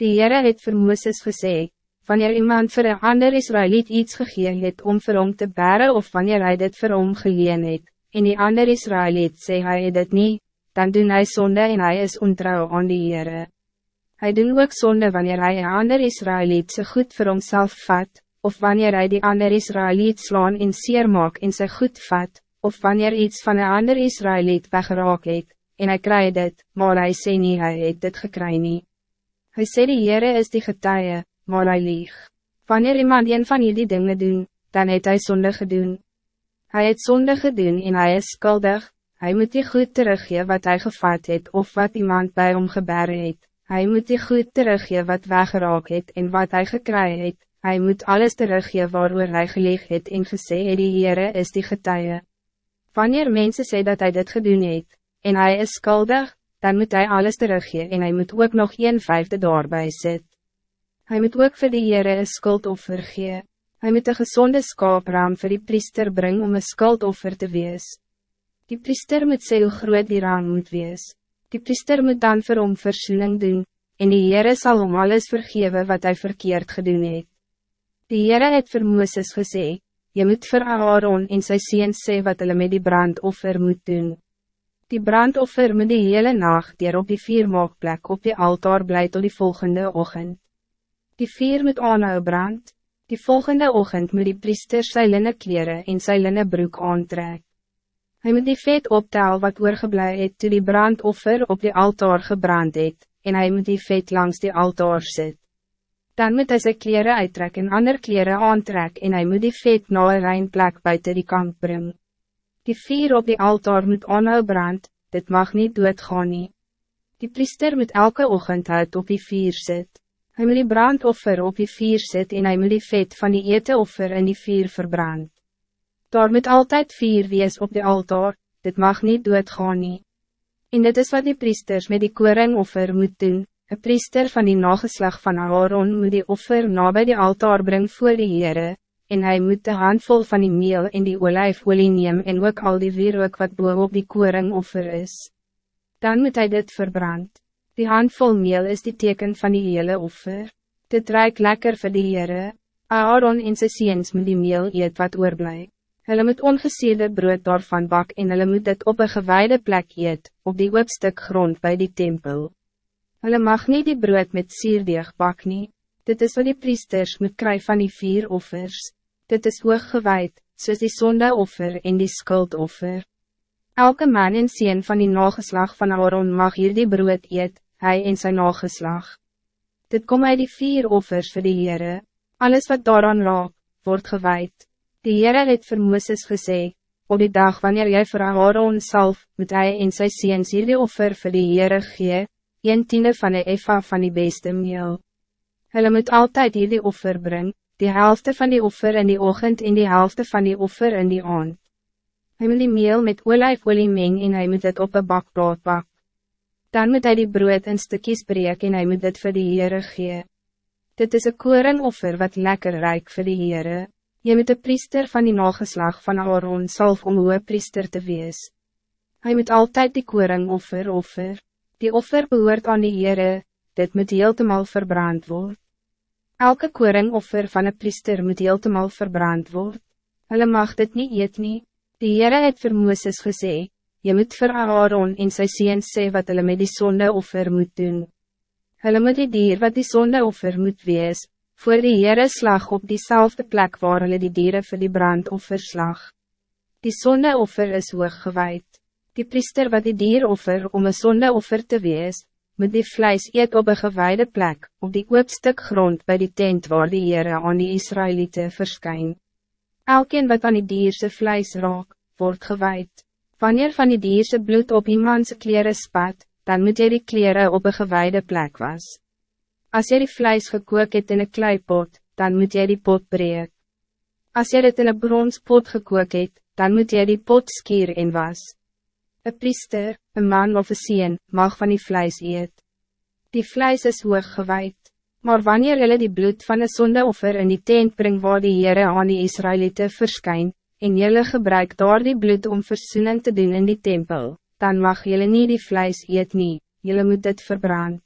Die Heere het vir Mooses gesê, wanneer iemand voor een ander Israëliet iets gegeen het om vir hom te baren of wanneer hij dit vir hom geleen het, en die ander Israëliet sê hy het dit nie, dan doen hij zonde en hij is ontrouw aan die Heere. Hij doen ook zonde wanneer hij een ander Israëliet so goed voor homself vat, of wanneer hij die ander Israëliet slaan en seer maak en sy goed vat, of wanneer iets van een ander Israëliet weggeraak het, en hij krijgt dit, maar hij sê nie hy het dit gekry nie. Hy sê die Heere is die getuie, maar hij lieg. Wanneer iemand een van jullie dingen doen, dan heeft hij zonde gedoen. Hij het zonde gedoen en hij is schuldig, hij moet die goed teruggeven wat hij gevat het of wat iemand bij hom gebeuren het. Hij moet die goed teruggeven wat weggeraak het en wat hij gekry het. Hij moet alles teruggeven waarover hij geleeg het en gesê het die Heere is die getuie. Wanneer mensen sê dat hij dit gedoen het, en hij is schuldig, dan moet hij alles teruggeven en hij moet ook nog een vijfde daarbij zetten. Hij moet ook voor de Heere een skuldoffer gee. Hij moet een gezonde skaapraam voor die priester brengen om een skuldoffer te wees. Die priester moet sê hoe groot die raam moet wees. Die priester moet dan vir hom versoening doen, en die Heere sal hom alles vergeven wat hij verkeerd gedoen het. Die Heere het vir Mooses gesê, Je moet vir Aaron en sy seens sê wat hulle met die brandoffer moet doen. Die brandoffer moet die hele nacht dier op die viermaakplek op die altaar bly tot die volgende ochtend. Die vier moet aanhou brand. Die volgende ochtend moet die priester sy linne kleren en sy linne broek aantrek. Hij moet die vet optel wat oorgeblij het toe die brandoffer op die altaar gebrand het, en hij moet die vet langs die altaar sit. Dan moet hij sy kleren uittrek en ander kleren aantrek en hij moet die vet na een rijnplek buiten die kamp bring. Die vier op die altaar moet aanhou brand, dit mag niet doodgaan nie. Die priester moet elke ochtend uit op die vier sit. Hij moet die brandoffer op die vier zet en hij moet die vet van die eteoffer in die vier verbrand. Daar moet altijd vier wees op de altaar, dit mag niet doodgaan nie. En dit is wat die priesters met die koringoffer moet doen, een priester van die nageslag van Aaron moet die offer na bij die altaar brengen voor die Heere, en hij moet de handvol van die meel en die olijfolie neem en ook al die wierook wat boven op die koringoffer is. Dan moet hij dit verbrand. Die handvol meel is die teken van die hele offer. Dit ruik lekker vir die Heere. Aaron en sy seens moet die meel eet wat oorblij. Hulle moet ongeseerde brood daarvan bak en hulle moet dit op een gewijde plek eet, op die hoopstuk grond bij die tempel. Hulle mag niet die brood met sierdeeg bak nie. Dit is wat die priesters moet kry van die vier offers. Dit is hoog gewijd, soos die sondeoffer en die skuldoffer. Elke man en sien van die nageslag van Aaron mag hier die brood eet, hij en zijn nageslag. Dit kom uit die vier offers voor de Heere, alles wat daaraan raak, wordt gewijd. De Heere het vir Mooses gesê, op die dag wanneer jy vir Aaron salf, moet hij en sy seens hier die offer vir die Heere gee, een tiende van de eva van die beste meel. Hulle moet altijd hier die offer brengen, die helft van die offer in die ochtend en die helft van die offer in die aand. Hij moet die meel met olijfolie meng en hij moet het op een bakbrood bak. Dan moet hij die brood in stukjes breek en hij moet het voor de Heere gee. Dit is een koringoffer wat lekker rijk voor de Heere. Je moet de priester van die nageslag van Aaron salf om hoe priester te wees. Hij moet altijd die koringoffer offer. Die offer behoort aan die Heere, dit moet heeltemal verbrand worden. Elke koringoffer van een priester moet heeltemal verbrand worden. Hulle mag dit niet eet nie. Die Heere het vir Mooses gesê, Je moet vir Aaron en sy seens sê wat hulle met die sondeoffer moet doen. Hulle moet die dier wat die sondeoffer moet wees, voor die Heere slag op diezelfde plek waar hulle die dieren vir die brandoffer slag. Die sondeoffer is hoog gewijd. Die priester wat die dier offer om een sondeoffer te wees, moet die vlijs eet op een gewijde plek, op die oopstuk grond bij die tent waar die Heere aan die Israëlieten verskyn. Elkeen wat aan die dierse vlijs raak, wordt gewijd. Wanneer van die dierse bloed op iemands kleren spat, dan moet jy die kleren op een gewijde plek was. Als jy die vlijs gekook het in een kleipot, dan moet jy die pot breek. Als jy dit in een bronspot gekook het, dan moet jy die pot skier en was. Een priester, een man of een sien, mag van die vlijs eet. Die vlijs is hoog gewijd. Maar wanneer jullie die bloed van een zondeoffer in die tent brengt waar die Heere aan die Israëlieten verskyn, en jullie gebruik daar die bloed om verzoening te doen in die tempel, dan mag jullie niet die vlijs eet nie, jullie moet dit verbrand.